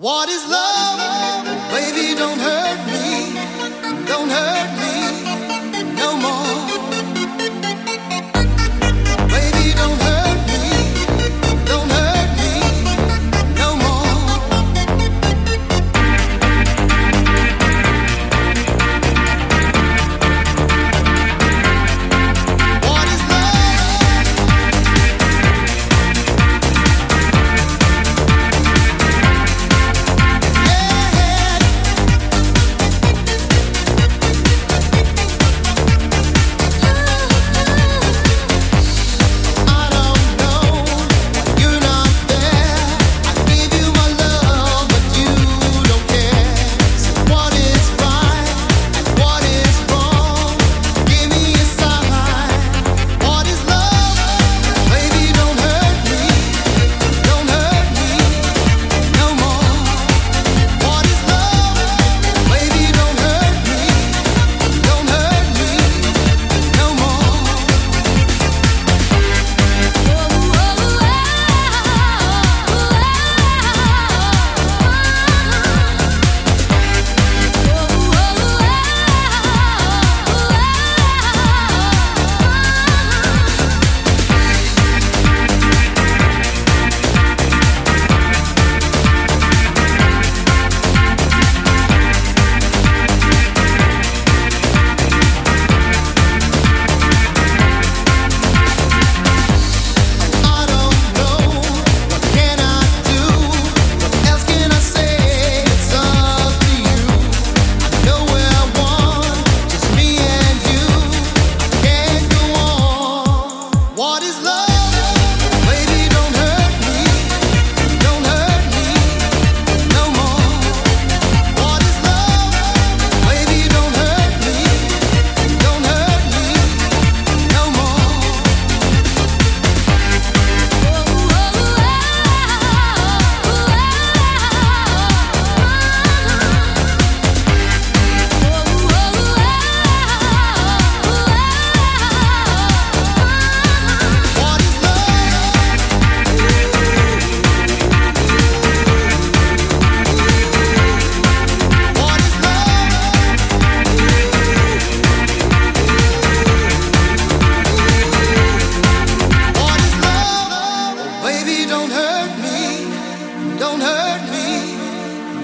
What is love? Baby, don't hurt me.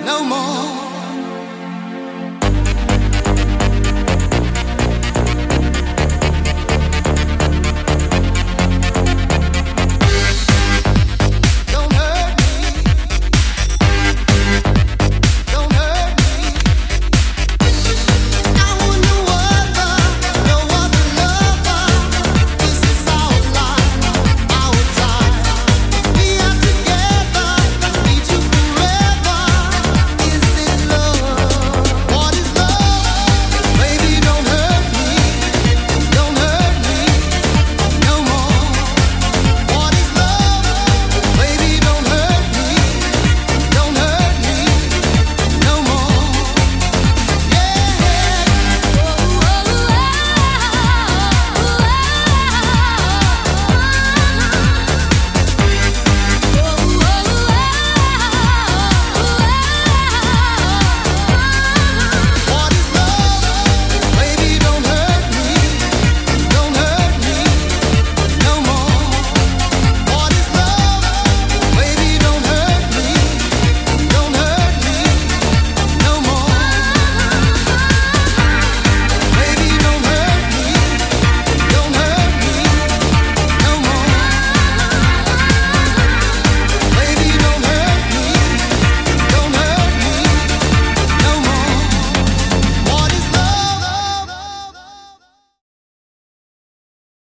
No more.